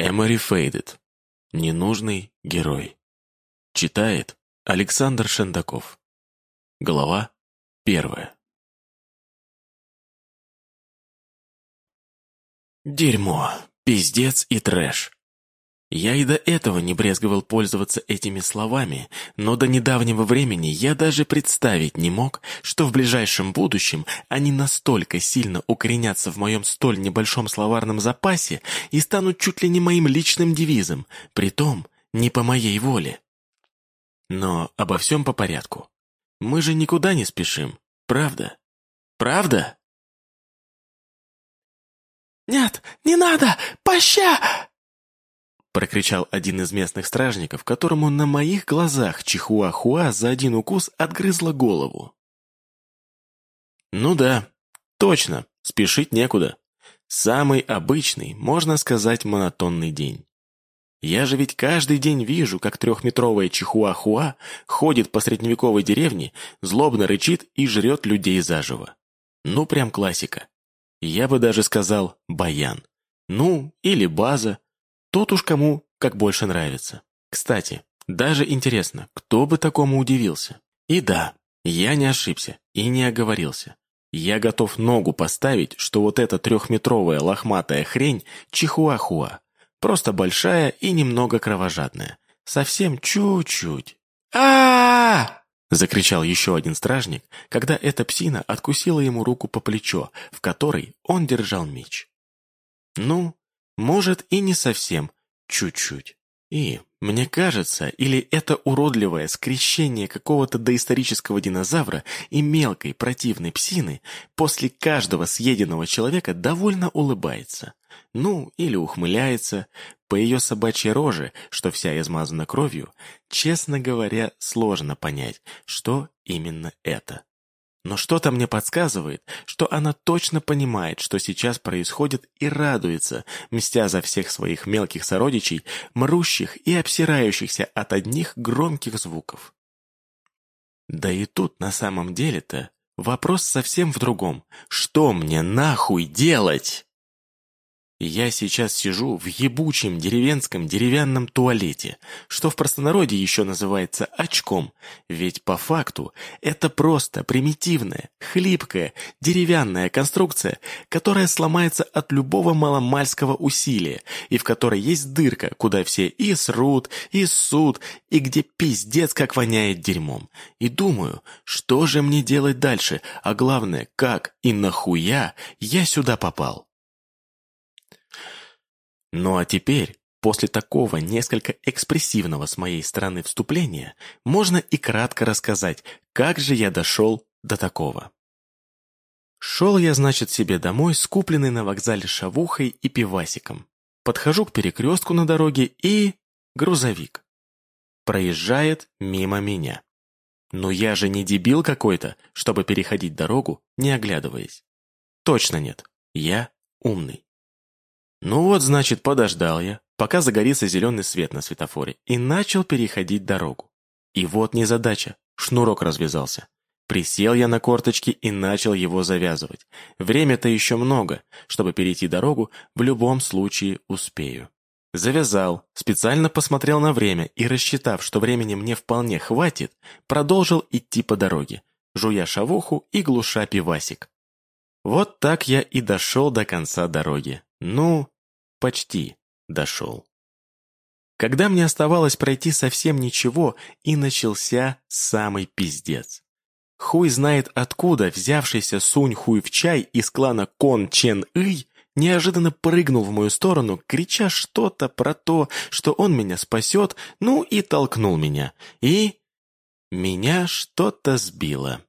Эмори Фейдед. Ненужный герой. Читает Александр Шендаков. Глава первая. Дерьмо, пиздец и трэш. Я и до этого не брезговал пользоваться этими словами, но до недавнего времени я даже представить не мог, что в ближайшем будущем они настолько сильно укоренятся в моем столь небольшом словарном запасе и станут чуть ли не моим личным девизом, притом не по моей воле. Но обо всем по порядку. Мы же никуда не спешим, правда? Правда? «Нет, не надо! Поща!» Прокричал один из местных стражников, которому на моих глазах Чихуахуа за один укус отгрызла голову. Ну да, точно, спешить некуда. Самый обычный, можно сказать, монотонный день. Я же ведь каждый день вижу, как трехметровая чихуахуа ходит по средневековой деревне, злобно рычит и жрет людей заживо. Ну, прям классика. Я бы даже сказал «баян». Ну, или база, Тут уж кому как больше нравится. Кстати, даже интересно, кто бы такому удивился. И да, я не ошибся и не оговорился. Я готов ногу поставить, что вот эта трехметровая лохматая хрень – чихуахуа. Просто большая и немного кровожадная. Совсем чуть-чуть. а Закричал еще один стражник, когда эта псина откусила ему руку по плечо, в которой он держал меч. Ну, может, и не совсем, чуть-чуть. И, мне кажется, или это уродливое скрещение какого-то доисторического динозавра и мелкой противной псины после каждого съеденного человека довольно улыбается. Ну, или ухмыляется. По ее собачьей роже, что вся измазана кровью, честно говоря, сложно понять, что именно это. Но что-то мне подсказывает, что она точно понимает, что сейчас происходит и радуется, мстя за всех своих мелких сородичей, мрущих и обсирающихся от одних громких звуков. Да и тут на самом деле-то вопрос совсем в другом. Что мне нахуй делать? Я сейчас сижу в ебучем деревенском деревянном туалете, что в простонародье еще называется очком, ведь по факту это просто примитивная, хлипкая, деревянная конструкция, которая сломается от любого маломальского усилия, и в которой есть дырка, куда все и срут, и ссут, и где пиздец как воняет дерьмом. И думаю, что же мне делать дальше, а главное, как и нахуя я сюда попал. Ну а теперь, после такого несколько экспрессивного с моей стороны вступления, можно и кратко рассказать, как же я дошел до такого. Шел я, значит, себе домой, скупленный на вокзале шавухой и пивасиком. Подхожу к перекрестку на дороге и... грузовик. Проезжает мимо меня. Но я же не дебил какой-то, чтобы переходить дорогу, не оглядываясь. Точно нет. Я умный. Ну вот, значит, подождал я, пока загорится зеленый свет на светофоре, и начал переходить дорогу. И вот незадача, шнурок развязался. Присел я на корточки и начал его завязывать. Время-то еще много, чтобы перейти дорогу, в любом случае успею. Завязал, специально посмотрел на время и, рассчитав, что времени мне вполне хватит, продолжил идти по дороге, жуя шавуху и глуша пивасик. Вот так я и дошел до конца дороги. Ну, почти дошел. Когда мне оставалось пройти совсем ничего, и начался самый пиздец. Хуй знает откуда взявшийся Сунь Хуй в чай из клана Кон Чен Ый неожиданно прыгнул в мою сторону, крича что-то про то, что он меня спасет, ну и толкнул меня. И... Меня что-то сбило.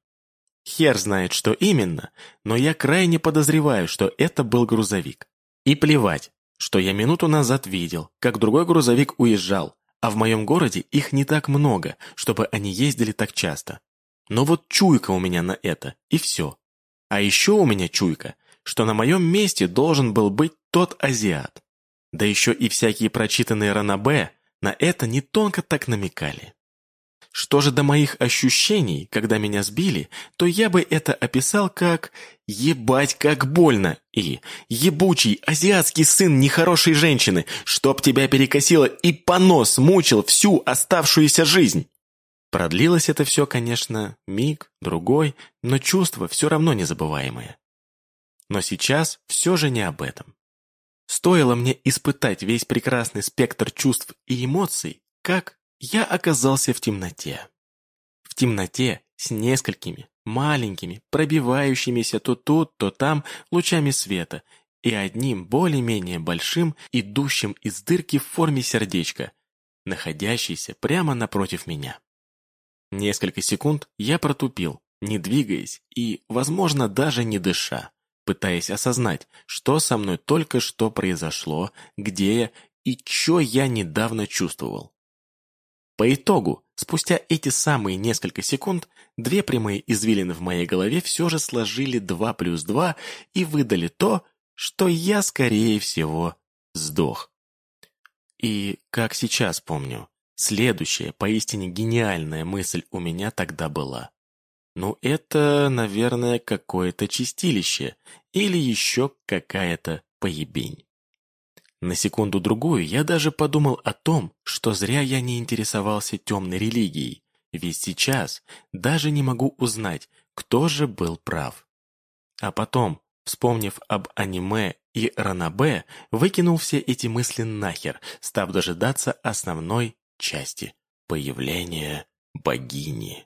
Хер знает, что именно, но я крайне подозреваю, что это был грузовик. И плевать, что я минуту назад видел, как другой грузовик уезжал, а в моем городе их не так много, чтобы они ездили так часто. Но вот чуйка у меня на это, и все. А еще у меня чуйка, что на моем месте должен был быть тот азиат. Да еще и всякие прочитанные Ранабе на это не тонко так намекали. Что же до моих ощущений, когда меня сбили, то я бы это описал как «ебать, как больно» и «ебучий азиатский сын нехорошей женщины, чтоб тебя перекосило и понос мучил всю оставшуюся жизнь». Продлилось это все, конечно, миг, другой, но чувство все равно незабываемое. Но сейчас все же не об этом. Стоило мне испытать весь прекрасный спектр чувств и эмоций, как я оказался в темноте. В темноте с несколькими маленькими, пробивающимися то тут, то там лучами света и одним более-менее большим, идущим из дырки в форме сердечка, находящийся прямо напротив меня. Несколько секунд я протупил, не двигаясь и, возможно, даже не дыша пытаясь осознать, что со мной только что произошло, где я и что я недавно чувствовал. По итогу, спустя эти самые несколько секунд, две прямые извилины в моей голове все же сложили 2 плюс 2 и выдали то, что я, скорее всего, сдох. И, как сейчас помню, следующая, поистине гениальная мысль у меня тогда была. Ну, это, наверное, какое-то чистилище или еще какая-то поебень. На секунду-другую я даже подумал о том, что зря я не интересовался темной религией, ведь сейчас даже не могу узнать, кто же был прав. А потом, вспомнив об аниме и ранабе, выкинул все эти мысли нахер, став дожидаться основной части – появления богини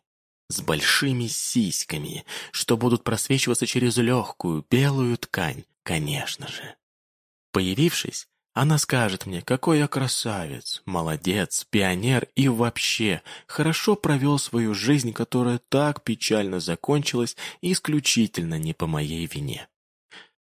с большими сиськами, что будут просвечиваться через легкую белую ткань, конечно же. Появившись, она скажет мне, какой я красавец, молодец, пионер и вообще хорошо провел свою жизнь, которая так печально закончилась исключительно не по моей вине.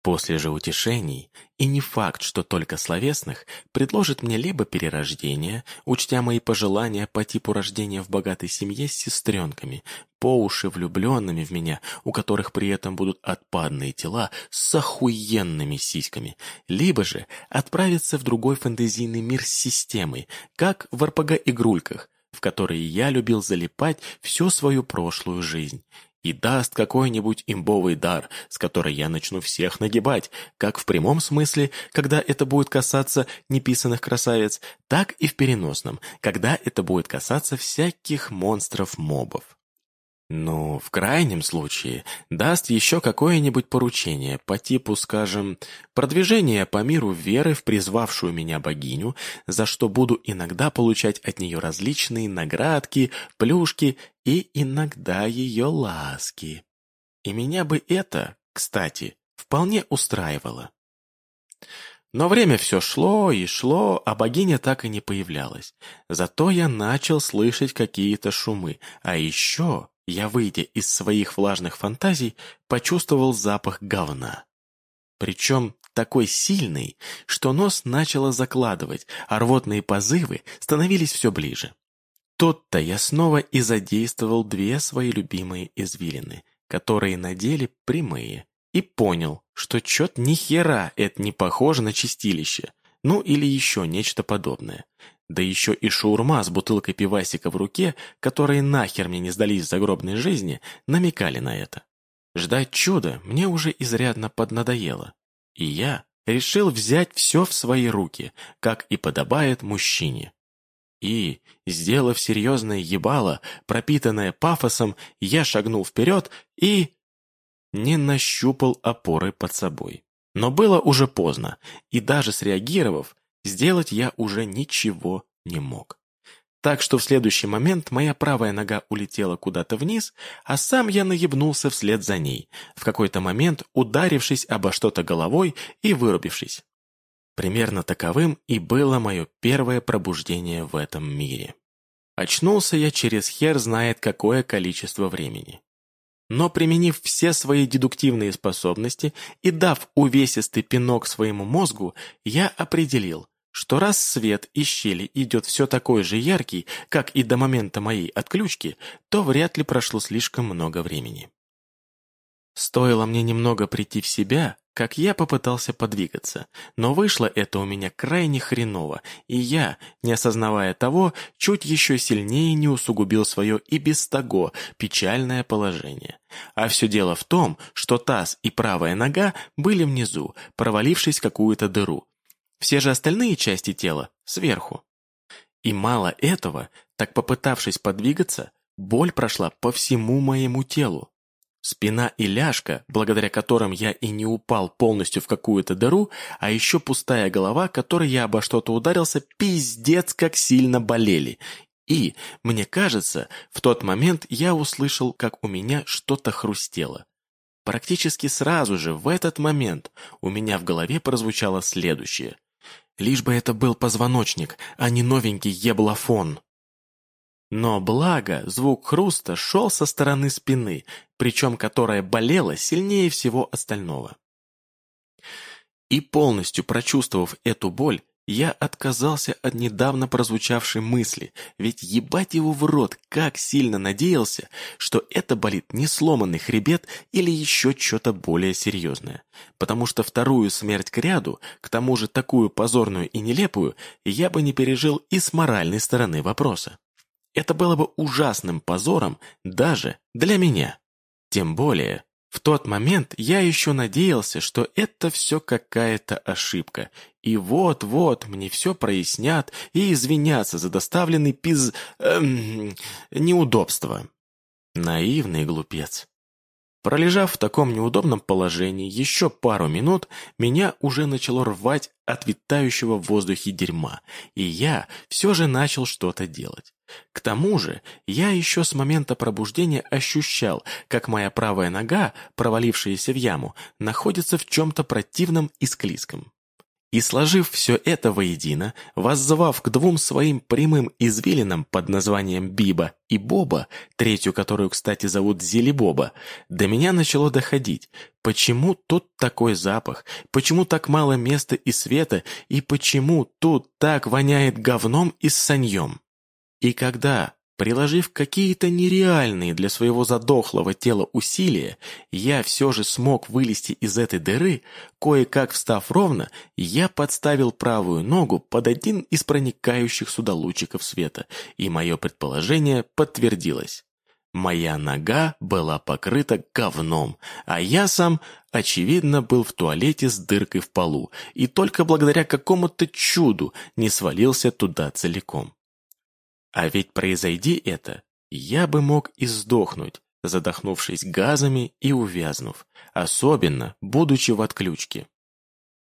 После же утешений, и не факт, что только словесных, предложит мне либо перерождение, учтя мои пожелания по типу рождения в богатой семье с сестренками, по уши влюбленными в меня, у которых при этом будут отпадные тела с охуенными сиськами, либо же отправиться в другой фэнтезийный мир с системой, как в РПГ-игрульках, в которые я любил залипать всю свою прошлую жизнь, и даст какой-нибудь имбовый дар, с которой я начну всех нагибать, как в прямом смысле, когда это будет касаться неписанных красавиц, так и в переносном, когда это будет касаться всяких монстров-мобов. Ну, в крайнем случае, даст еще какое-нибудь поручение по типу, скажем, продвижения по миру веры в призвавшую меня богиню, за что буду иногда получать от нее различные наградки, плюшки и иногда ее ласки. И меня бы это, кстати, вполне устраивало. Но время все шло и шло, а богиня так и не появлялась. Зато я начал слышать какие-то шумы, а еще я, выйдя из своих влажных фантазий, почувствовал запах говна. Причем такой сильный, что нос начало закладывать, а рвотные позывы становились все ближе. Тут-то я снова и задействовал две свои любимые извилины, которые на деле прямые, и понял, что чет ни хера это не похоже на чистилище, ну или еще нечто подобное. Да еще и шаурма с бутылкой пивасика в руке, которые нахер мне не сдались в загробной жизни, намекали на это. Ждать чуда мне уже изрядно поднадоело. И я решил взять все в свои руки, как и подобает мужчине. И, сделав серьезное ебало, пропитанное пафосом, я шагнул вперед и... не нащупал опоры под собой. Но было уже поздно, и даже среагировав, Сделать я уже ничего не мог. Так что в следующий момент моя правая нога улетела куда-то вниз, а сам я наебнулся вслед за ней, в какой-то момент ударившись обо что-то головой и вырубившись. Примерно таковым и было мое первое пробуждение в этом мире. Очнулся я через хер знает какое количество времени. Но применив все свои дедуктивные способности и дав увесистый пинок своему мозгу, я определил, что раз свет из щели идет все такой же яркий, как и до момента моей отключки, то вряд ли прошло слишком много времени. Стоило мне немного прийти в себя, как я попытался подвигаться, но вышло это у меня крайне хреново, и я, не осознавая того, чуть еще сильнее не усугубил свое и без того печальное положение. А все дело в том, что таз и правая нога были внизу, провалившись в какую-то дыру. Все же остальные части тела сверху. И мало этого, так попытавшись подвигаться, боль прошла по всему моему телу. Спина и ляжка, благодаря которым я и не упал полностью в какую-то дыру, а еще пустая голова, которой я обо что-то ударился, пиздец как сильно болели. И, мне кажется, в тот момент я услышал, как у меня что-то хрустело. Практически сразу же, в этот момент, у меня в голове прозвучало следующее. Лишь бы это был позвоночник, а не новенький еблофон. Но благо, звук хруста шел со стороны спины, причем которая болела сильнее всего остального. И полностью прочувствовав эту боль, я отказался от недавно прозвучавшей мысли, ведь ебать его в рот, как сильно надеялся, что это болит не сломанный хребет или еще что-то более серьезное. Потому что вторую смерть к ряду, к тому же такую позорную и нелепую, я бы не пережил и с моральной стороны вопроса. Это было бы ужасным позором даже для меня. Тем более, в тот момент я еще надеялся, что это все какая-то ошибка, и вот-вот мне все прояснят и извинятся за доставленный пиз... Эм, неудобства. Наивный глупец. Пролежав в таком неудобном положении еще пару минут, меня уже начало рвать от витающего в воздухе дерьма, и я все же начал что-то делать. К тому же, я еще с момента пробуждения ощущал, как моя правая нога, провалившаяся в яму, находится в чем-то противном и склизком. И сложив все это воедино, воззвав к двум своим прямым извилинам под названием Биба и Боба, третью которую, кстати, зовут Зелебоба, до меня начало доходить, почему тут такой запах, почему так мало места и света, и почему тут так воняет говном и саньем. И когда, приложив какие-то нереальные для своего задохлого тела усилия, я все же смог вылезти из этой дыры, кое-как встав ровно, я подставил правую ногу под один из проникающих сюда лучиков света, и мое предположение подтвердилось. Моя нога была покрыта говном, а я сам, очевидно, был в туалете с дыркой в полу, и только благодаря какому-то чуду не свалился туда целиком. А ведь произойди это, я бы мог и сдохнуть, задохнувшись газами и увязнув, особенно будучи в отключке.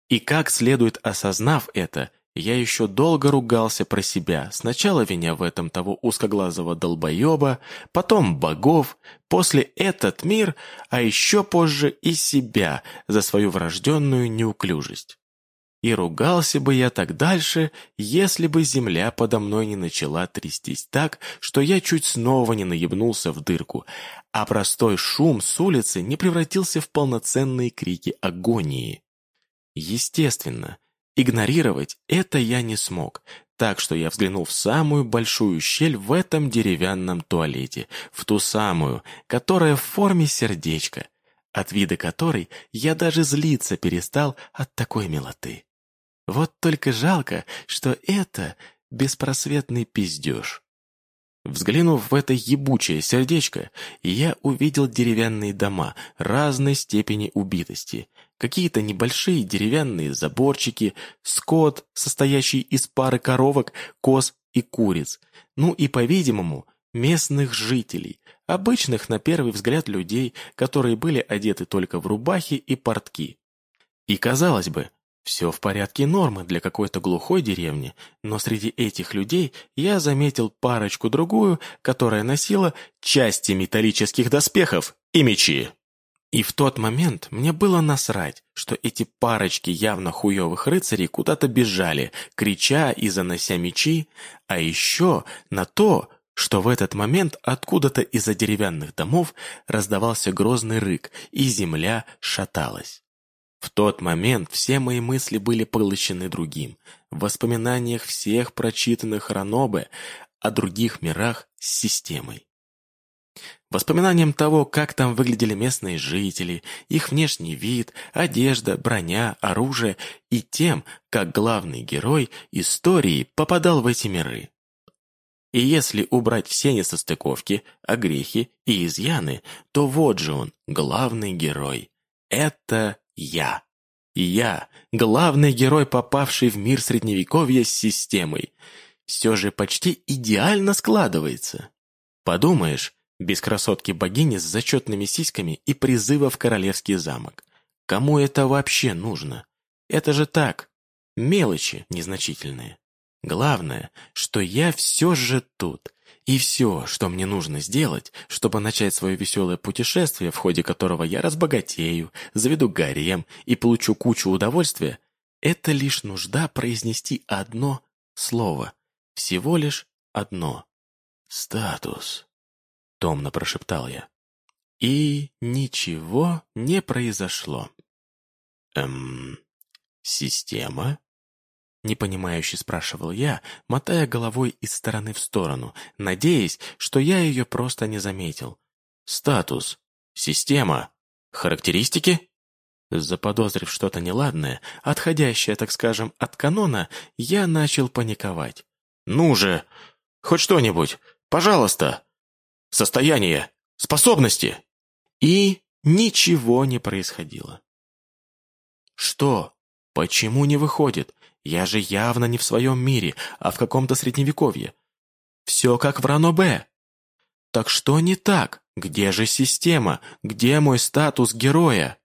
И как следует осознав это, я еще долго ругался про себя, сначала виня в этом того узкоглазого долбоеба, потом богов, после этот мир, а еще позже и себя за свою врожденную неуклюжесть. И ругался бы я так дальше, если бы земля подо мной не начала трястись так, что я чуть снова не наебнулся в дырку, а простой шум с улицы не превратился в полноценные крики агонии. Естественно, игнорировать это я не смог, так что я взглянул в самую большую щель в этом деревянном туалете, в ту самую, которая в форме сердечка, от вида которой я даже злиться перестал от такой милоты. Вот только жалко, что это беспросветный пиздеж. Взглянув в это ебучее сердечко, я увидел деревянные дома разной степени убитости, какие-то небольшие деревянные заборчики, скот, состоящий из пары коровок, коз и куриц, ну и, по-видимому, местных жителей, обычных на первый взгляд людей, которые были одеты только в рубахи и портки. И казалось бы, все в порядке нормы для какой-то глухой деревни, но среди этих людей я заметил парочку-другую, которая носила части металлических доспехов и мечи. И в тот момент мне было насрать, что эти парочки явно хуевых рыцарей куда-то бежали, крича и занося мечи, а еще на то, что в этот момент откуда-то из-за деревянных домов раздавался грозный рык, и земля шаталась. В тот момент все мои мысли были поглощены другим, в воспоминаниях всех прочитанных Ранобе о других мирах с системой. Воспоминанием того, как там выглядели местные жители, их внешний вид, одежда, броня, оружие и тем, как главный герой истории попадал в эти миры. И если убрать все несостыковки, огрехи и изъяны, то вот же он, главный герой. Это я. Я, главный герой, попавший в мир Средневековья с системой. Все же почти идеально складывается. Подумаешь, без красотки-богини с зачетными сиськами и призыва в королевский замок. Кому это вообще нужно? Это же так, мелочи незначительные. Главное, что я все же тут, и все, что мне нужно сделать, чтобы начать свое веселое путешествие, в ходе которого я разбогатею, заведу гарем и получу кучу удовольствия, это лишь нужда произнести одно слово. Всего лишь одно. «Статус», — томно прошептал я. И ничего не произошло. Эм, система? Непонимающе спрашивал я, мотая головой из стороны в сторону, надеясь, что я ее просто не заметил. «Статус. Система. Характеристики?» Заподозрив что-то неладное, отходящее, так скажем, от канона, я начал паниковать. «Ну же! Хоть что-нибудь! Пожалуйста! Состояние! Способности!» И ничего не происходило. «Что? Почему не выходит? Я же явно не в своем мире, а в каком-то средневековье. Все как в Ранобе. Так что не так? Где же система? Где мой статус героя?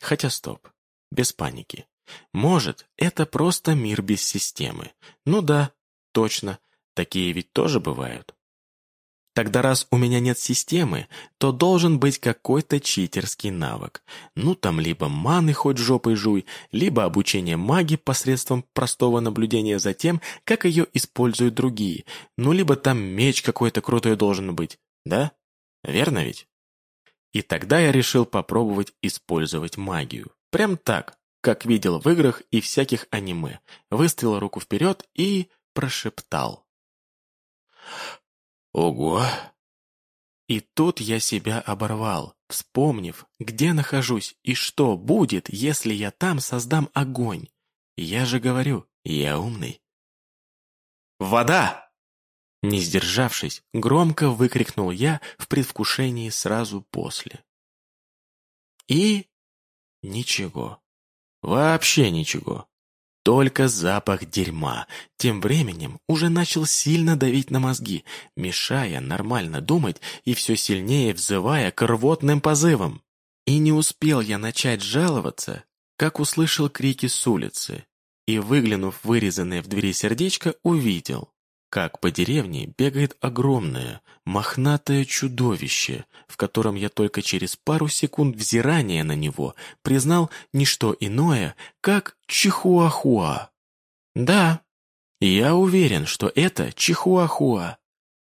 Хотя стоп, без паники. Может, это просто мир без системы. Ну да, точно, такие ведь тоже бывают. Тогда раз у меня нет системы, то должен быть какой-то читерский навык. Ну там либо маны хоть жопой жуй, либо обучение магии посредством простого наблюдения за тем, как ее используют другие. Ну либо там меч какой-то крутой должен быть. Да? Верно ведь? И тогда я решил попробовать использовать магию. Прям так, как видел в играх и всяких аниме. Выставил руку вперед и прошептал. Ого! И тут я себя оборвал, вспомнив, где нахожусь и что будет, если я там создам огонь. Я же говорю, я умный. «Вода!» Не сдержавшись, громко выкрикнул я в предвкушении сразу после. И... ничего. Вообще ничего. Только запах дерьма. Тем временем уже начал сильно давить на мозги, мешая нормально думать и все сильнее взывая к рвотным позывам. И не успел я начать жаловаться, как услышал крики с улицы, и, выглянув вырезанное в двери сердечко, увидел как по деревне бегает огромное, мохнатое чудовище, в котором я только через пару секунд взирания на него признал не что иное, как Чихуахуа. Да, я уверен, что это Чихуахуа.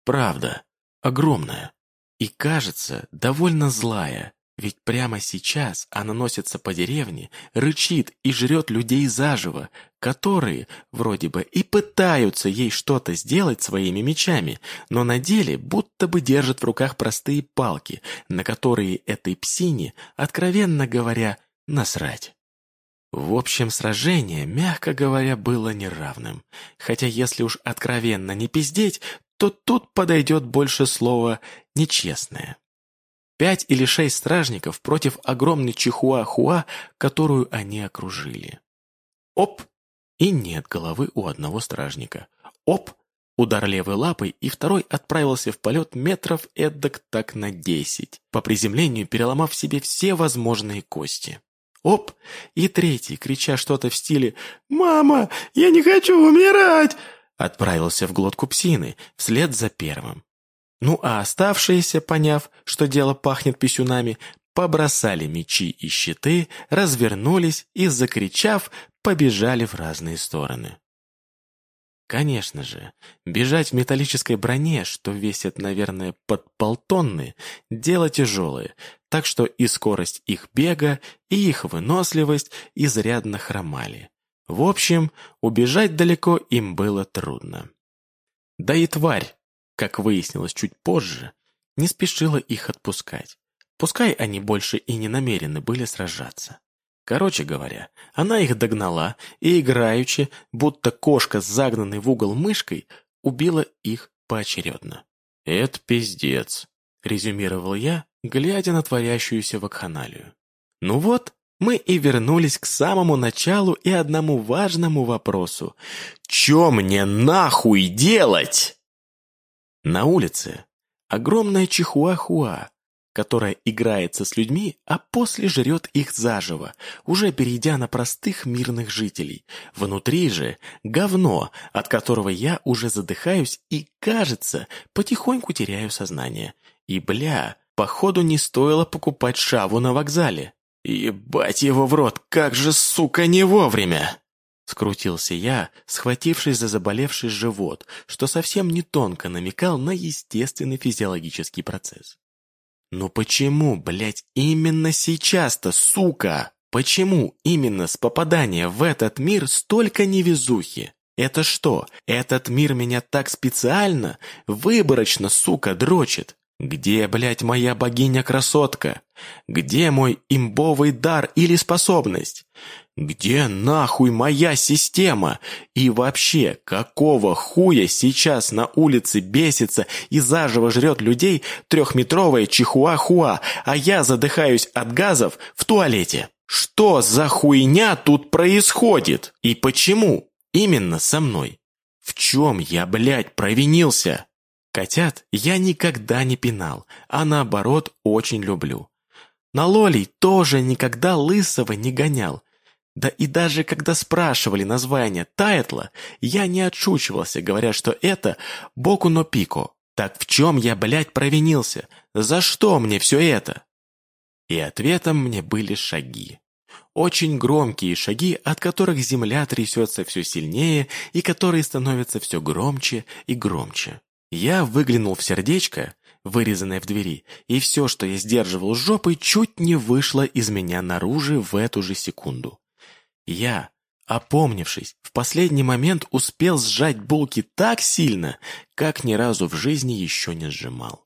Правда, огромная. И кажется, довольно злая, ведь прямо сейчас она носится по деревне, рычит и жрет людей заживо, которые, вроде бы, и пытаются ей что-то сделать своими мечами, но на деле будто бы держат в руках простые палки, на которые этой псине, откровенно говоря, насрать. В общем, сражение, мягко говоря, было неравным. Хотя если уж откровенно не пиздеть, то тут подойдет больше слова «нечестное». Пять или шесть стражников против огромной чихуахуа, которую они окружили. Оп! И нет головы у одного стражника. Оп! Удар левой лапой, и второй отправился в полет метров эдак так на десять, по приземлению переломав себе все возможные кости. Оп! И третий, крича что-то в стиле «Мама, я не хочу умирать!» отправился в глотку псины, вслед за первым. Ну а оставшиеся, поняв, что дело пахнет писюнами, побросали мечи и щиты, развернулись и, закричав, побежали в разные стороны. Конечно же, бежать в металлической броне, что весит, наверное, под полтонны, дело тяжелое, так что и скорость их бега, и их выносливость изрядно хромали. В общем, убежать далеко им было трудно. Да и тварь, как выяснилось чуть позже, не спешила их отпускать. Пускай они больше и не намерены были сражаться. Короче говоря, она их догнала и, играючи, будто кошка с загнанной в угол мышкой, убила их поочередно. «Это пиздец», — резюмировал я, глядя на творящуюся вакханалию. «Ну вот, мы и вернулись к самому началу и одному важному вопросу. Чё мне нахуй делать?» На улице огромная чихуахуа, которая играется с людьми, а после жрет их заживо, уже перейдя на простых мирных жителей. Внутри же говно, от которого я уже задыхаюсь и, кажется, потихоньку теряю сознание. И, бля, походу не стоило покупать шаву на вокзале. «Ебать его в рот, как же, сука, не вовремя!» Скрутился я, схватившись за заболевший живот, что совсем не тонко намекал на естественный физиологический процесс. «Ну почему, блядь, именно сейчас-то, сука? Почему именно с попадания в этот мир столько невезухи? Это что, этот мир меня так специально, выборочно, сука, дрочит? Где, блядь, моя богиня-красотка? Где мой имбовый дар или способность? Где нахуй моя система? И вообще, какого хуя сейчас на улице бесится и заживо жрет людей трехметровая чихуахуа, а я задыхаюсь от газов в туалете? Что за хуйня тут происходит? И почему именно со мной? В чем я, блядь, провинился? Котят я никогда не пинал, а наоборот очень люблю. На лолей тоже никогда лысого не гонял. Да и даже когда спрашивали название тайтла, я не отшучивался, говоря, что это Боку но Пико. Так в чем я, блядь, провинился? За что мне все это? И ответом мне были шаги. Очень громкие шаги, от которых земля трясется все сильнее и которые становятся все громче и громче. Я выглянул в сердечко, вырезанное в двери, и все, что я сдерживал жопой, чуть не вышло из меня наружу в эту же секунду. Я, опомнившись, в последний момент успел сжать булки так сильно, как ни разу в жизни еще не сжимал.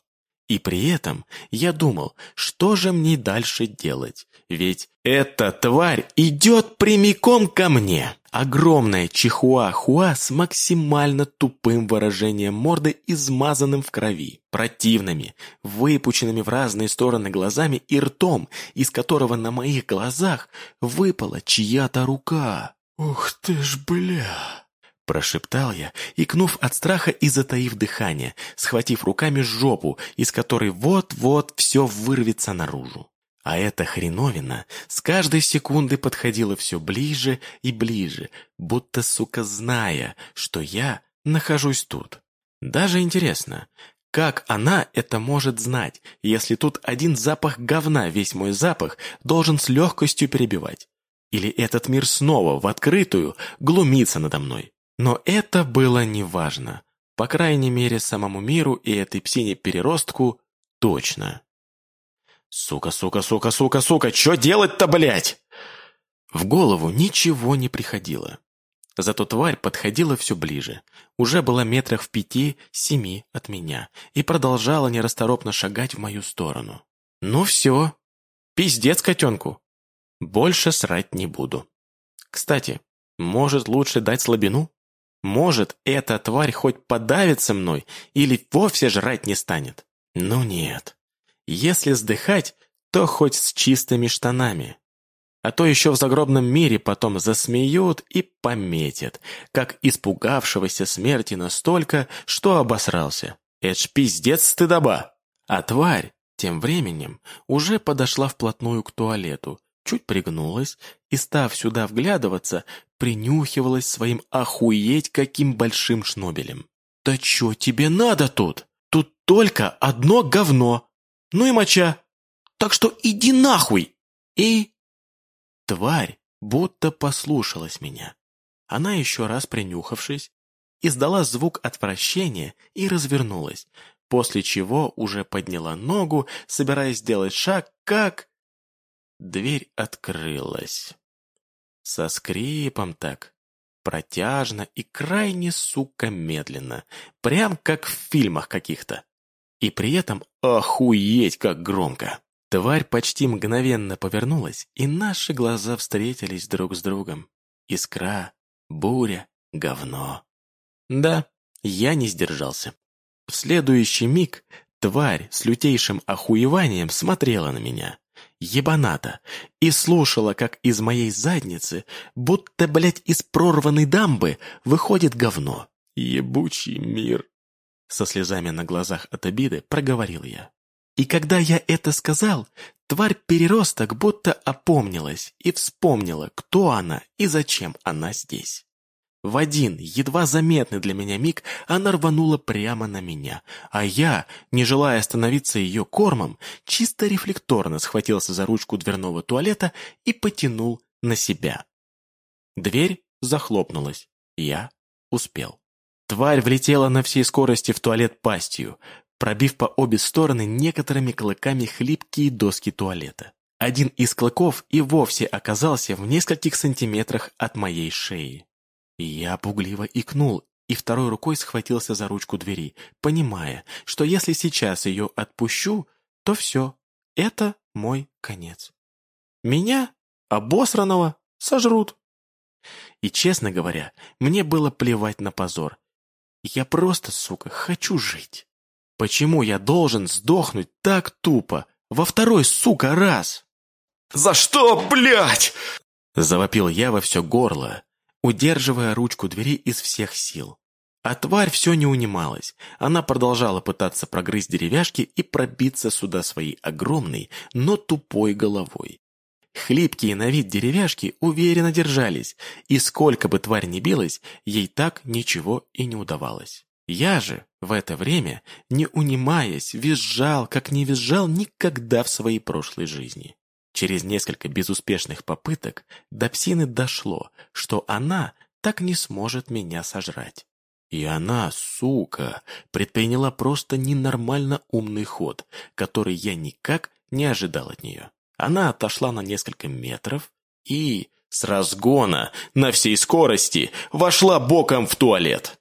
И при этом я думал, что же мне дальше делать, ведь эта тварь идет прямиком ко мне. Огромная чихуа-хуа с максимально тупым выражением морды, измазанным в крови, противными, выпученными в разные стороны глазами и ртом, из которого на моих глазах выпала чья-то рука. «Ух ты ж, бля!» Прошептал я, икнув от страха и затаив дыхание, схватив руками жопу, из которой вот-вот все вырвется наружу. А эта хреновина с каждой секунды подходила все ближе и ближе, будто, сука, зная, что я нахожусь тут. Даже интересно, как она это может знать, если тут один запах говна весь мой запах должен с легкостью перебивать? Или этот мир снова в открытую глумится надо мной? Но это было неважно. По крайней мере, самому миру и этой псине-переростку точно. «Сука, сука, сука, сука, сука, что делать-то, блядь?» В голову ничего не приходило. Зато тварь подходила все ближе, уже была метрах в пяти-семи от меня и продолжала нерасторопно шагать в мою сторону. «Ну все, пиздец котенку. Больше срать не буду. Кстати, может лучше дать слабину? Может, эта тварь хоть подавится мной или вовсе жрать не станет? Ну нет. Если сдыхать, то хоть с чистыми штанами. А то еще в загробном мире потом засмеют и пометят, как испугавшегося смерти настолько, что обосрался. Это ж пиздец стыдоба. А тварь тем временем уже подошла вплотную к туалету, чуть пригнулась и, став сюда вглядываться, принюхивалась своим охуеть каким большим шнобелем. «Да чё тебе надо тут? Тут только одно говно, ну и моча. Так что иди нахуй!» И... Тварь будто послушалась меня. Она еще раз принюхавшись, издала звук отвращения и развернулась, после чего уже подняла ногу, собираясь сделать шаг, как... Дверь открылась. Со скрипом так, протяжно и крайне, сука, медленно, прям как в фильмах каких-то. И при этом охуеть как громко. Тварь почти мгновенно повернулась, и наши глаза встретились друг с другом. Искра, буря, говно. Да, я не сдержался. В следующий миг тварь с лютейшим охуеванием смотрела на меня. Ебаната. И слушала, как из моей задницы, будто, блядь, из прорванной дамбы, выходит говно. Ебучий мир. Со слезами на глазах от обиды проговорил я. И когда я это сказал, тварь-переросток будто опомнилась и вспомнила, кто она и зачем она здесь. В один, едва заметный для меня миг, она рванула прямо на меня, а я, не желая становиться ее кормом, чисто рефлекторно схватился за ручку дверного туалета и потянул на себя. Дверь захлопнулась. Я успел. Тварь влетела на всей скорости в туалет пастью, пробив по обе стороны некоторыми клыками хлипкие доски туалета. Один из клыков и вовсе оказался в нескольких сантиметрах от моей шеи. Я пугливо икнул и второй рукой схватился за ручку двери, понимая, что если сейчас ее отпущу, то все, это мой конец. Меня, обосранного, сожрут. И, честно говоря, мне было плевать на позор. Я просто, сука, хочу жить. Почему я должен сдохнуть так тупо, во второй, сука, раз? «За что, блядь?» Завопил я во все горло, удерживая ручку двери из всех сил. А тварь все не унималась. Она продолжала пытаться прогрызть деревяшки и пробиться сюда своей огромной, но тупой головой. Хлипкие на вид деревяшки уверенно держались, и сколько бы тварь ни билась, ей так ничего и не удавалось. Я же в это время, не унимаясь, визжал, как не визжал никогда в своей прошлой жизни. Через несколько безуспешных попыток до псины дошло, что она так не сможет меня сожрать. И она, сука, предприняла просто ненормально умный ход, который я никак не ожидал от нее. Она отошла на несколько метров и, с разгона, на всей скорости, вошла боком в туалет.